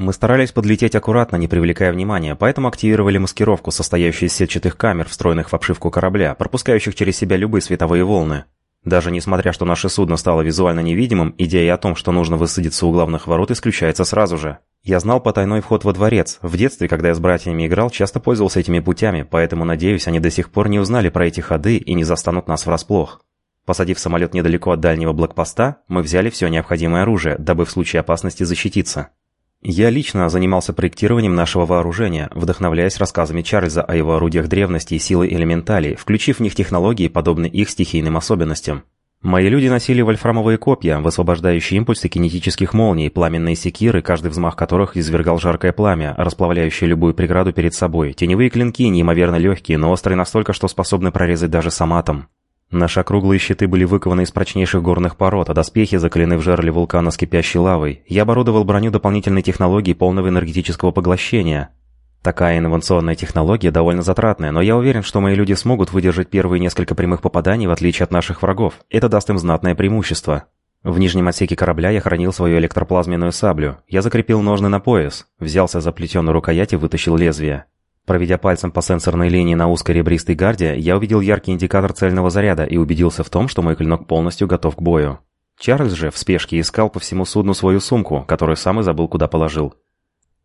Мы старались подлететь аккуратно, не привлекая внимания, поэтому активировали маскировку, состоящую из сетчатых камер, встроенных в обшивку корабля, пропускающих через себя любые световые волны. Даже несмотря, что наше судно стало визуально невидимым, идея о том, что нужно высадиться у главных ворот, исключается сразу же. Я знал потайной вход во дворец. В детстве, когда я с братьями играл, часто пользовался этими путями, поэтому, надеюсь, они до сих пор не узнали про эти ходы и не застанут нас врасплох. Посадив самолет недалеко от дальнего блокпоста, мы взяли все необходимое оружие, дабы в случае опасности защититься. Я лично занимался проектированием нашего вооружения, вдохновляясь рассказами Чарльза о его орудиях древности и силы элементалей, включив в них технологии, подобные их стихийным особенностям. Мои люди носили вольфрамовые копья, высвобождающие импульсы кинетических молний, пламенные секиры, каждый взмах которых извергал жаркое пламя, расплавляющее любую преграду перед собой, теневые клинки, неимоверно легкие, но острые настолько, что способны прорезать даже сам атом. Наши округлые щиты были выкованы из прочнейших горных пород, а доспехи закалены в жерле вулкана с кипящей лавой. Я оборудовал броню дополнительной технологией полного энергетического поглощения. Такая инновационная технология довольно затратная, но я уверен, что мои люди смогут выдержать первые несколько прямых попаданий в отличие от наших врагов. Это даст им знатное преимущество. В нижнем отсеке корабля я хранил свою электроплазменную саблю. Я закрепил ножны на пояс, взялся за плетеную рукоять и вытащил лезвие. Проведя пальцем по сенсорной линии на узкой ребристой гарде, я увидел яркий индикатор цельного заряда и убедился в том, что мой клинок полностью готов к бою. Чарльз же в спешке искал по всему судну свою сумку, которую сам и забыл, куда положил.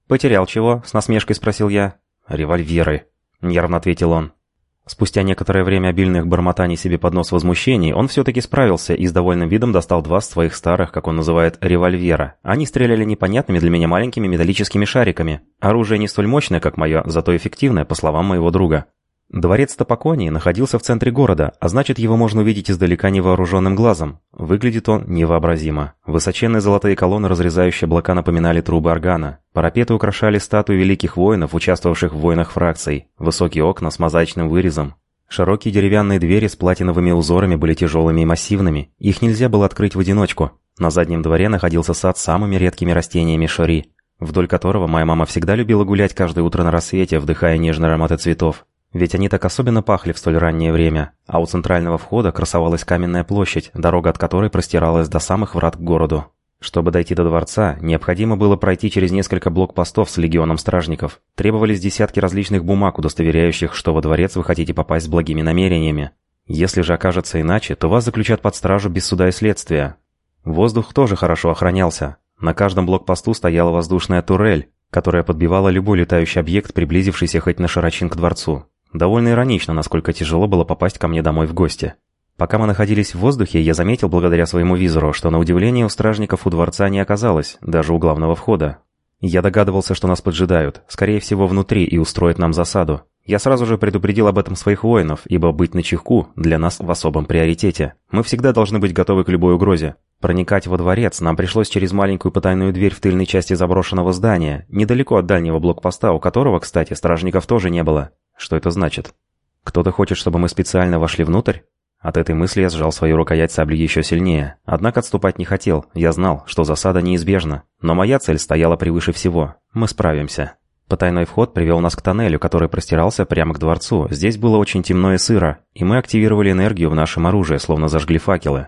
«Потерял чего?» — с насмешкой спросил я. «Револьверы», — нервно ответил он. Спустя некоторое время обильных бормотаний себе под нос возмущений, он все-таки справился и с довольным видом достал два своих старых, как он называет, револьвера. Они стреляли непонятными для меня маленькими металлическими шариками. Оружие не столь мощное, как мое, зато эффективное, по словам моего друга. Дворец Топоконии находился в центре города, а значит его можно увидеть издалека невооруженным глазом. Выглядит он невообразимо. Высоченные золотые колонны, разрезающие облака, напоминали трубы органа. Парапеты украшали статуи великих воинов, участвовавших в войнах фракций. Высокие окна с мозаичным вырезом. Широкие деревянные двери с платиновыми узорами были тяжелыми и массивными. Их нельзя было открыть в одиночку. На заднем дворе находился сад с самыми редкими растениями шори, вдоль которого моя мама всегда любила гулять каждое утро на рассвете, вдыхая нежные ароматы цветов. Ведь они так особенно пахли в столь раннее время, а у центрального входа красовалась каменная площадь, дорога от которой простиралась до самых врат к городу. Чтобы дойти до дворца, необходимо было пройти через несколько блокпостов с легионом стражников. Требовались десятки различных бумаг, удостоверяющих, что во дворец вы хотите попасть с благими намерениями. Если же окажется иначе, то вас заключат под стражу без суда и следствия. Воздух тоже хорошо охранялся. На каждом блокпосту стояла воздушная турель, которая подбивала любой летающий объект, приблизившийся хоть на шарочин к дворцу. Довольно иронично, насколько тяжело было попасть ко мне домой в гости. Пока мы находились в воздухе, я заметил благодаря своему визору, что на удивление у стражников у дворца не оказалось, даже у главного входа. Я догадывался, что нас поджидают, скорее всего внутри, и устроят нам засаду. Я сразу же предупредил об этом своих воинов, ибо быть на чеху для нас в особом приоритете. Мы всегда должны быть готовы к любой угрозе. Проникать во дворец нам пришлось через маленькую потайную дверь в тыльной части заброшенного здания, недалеко от дальнего блокпоста, у которого, кстати, стражников тоже не было. Что это значит? Кто-то хочет, чтобы мы специально вошли внутрь? От этой мысли я сжал свою рукоять сабли еще сильнее. Однако отступать не хотел. Я знал, что засада неизбежна. Но моя цель стояла превыше всего. Мы справимся. Потайной вход привел нас к тоннелю, который простирался прямо к дворцу. Здесь было очень темно и сыро, и мы активировали энергию в нашем оружии, словно зажгли факелы.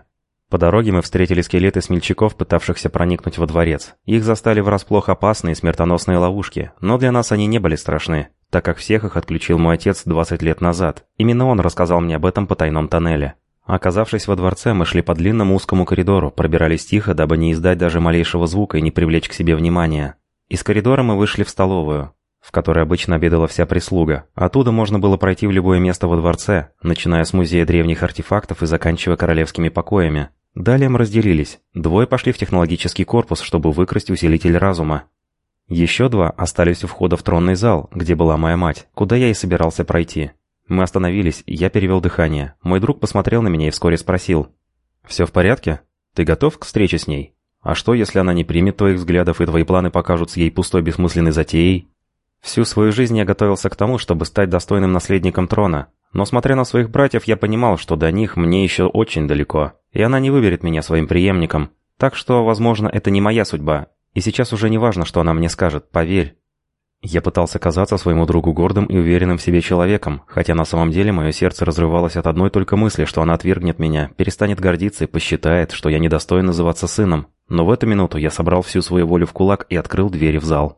По дороге мы встретили скелеты смельчаков, пытавшихся проникнуть во дворец. Их застали врасплох опасные смертоносные ловушки, но для нас они не были страшны так как всех их отключил мой отец 20 лет назад. Именно он рассказал мне об этом по тайном тоннеле. Оказавшись во дворце, мы шли по длинному узкому коридору, пробирались тихо, дабы не издать даже малейшего звука и не привлечь к себе внимания. Из коридора мы вышли в столовую, в которой обычно обедала вся прислуга. Оттуда можно было пройти в любое место во дворце, начиная с музея древних артефактов и заканчивая королевскими покоями. Далее мы разделились. Двое пошли в технологический корпус, чтобы выкрасть усилитель разума. Еще два остались у входа в тронный зал, где была моя мать, куда я и собирался пройти. Мы остановились, я перевел дыхание. Мой друг посмотрел на меня и вскоре спросил. «Все в порядке? Ты готов к встрече с ней? А что, если она не примет твоих взглядов и твои планы покажутся ей пустой бессмысленной затеей?» Всю свою жизнь я готовился к тому, чтобы стать достойным наследником трона. Но смотря на своих братьев, я понимал, что до них мне еще очень далеко. И она не выберет меня своим преемником. Так что, возможно, это не моя судьба, и сейчас уже не важно, что она мне скажет, поверь. Я пытался казаться своему другу гордым и уверенным в себе человеком, хотя на самом деле мое сердце разрывалось от одной только мысли, что она отвергнет меня, перестанет гордиться и посчитает, что я недостоин называться сыном. Но в эту минуту я собрал всю свою волю в кулак и открыл двери в зал.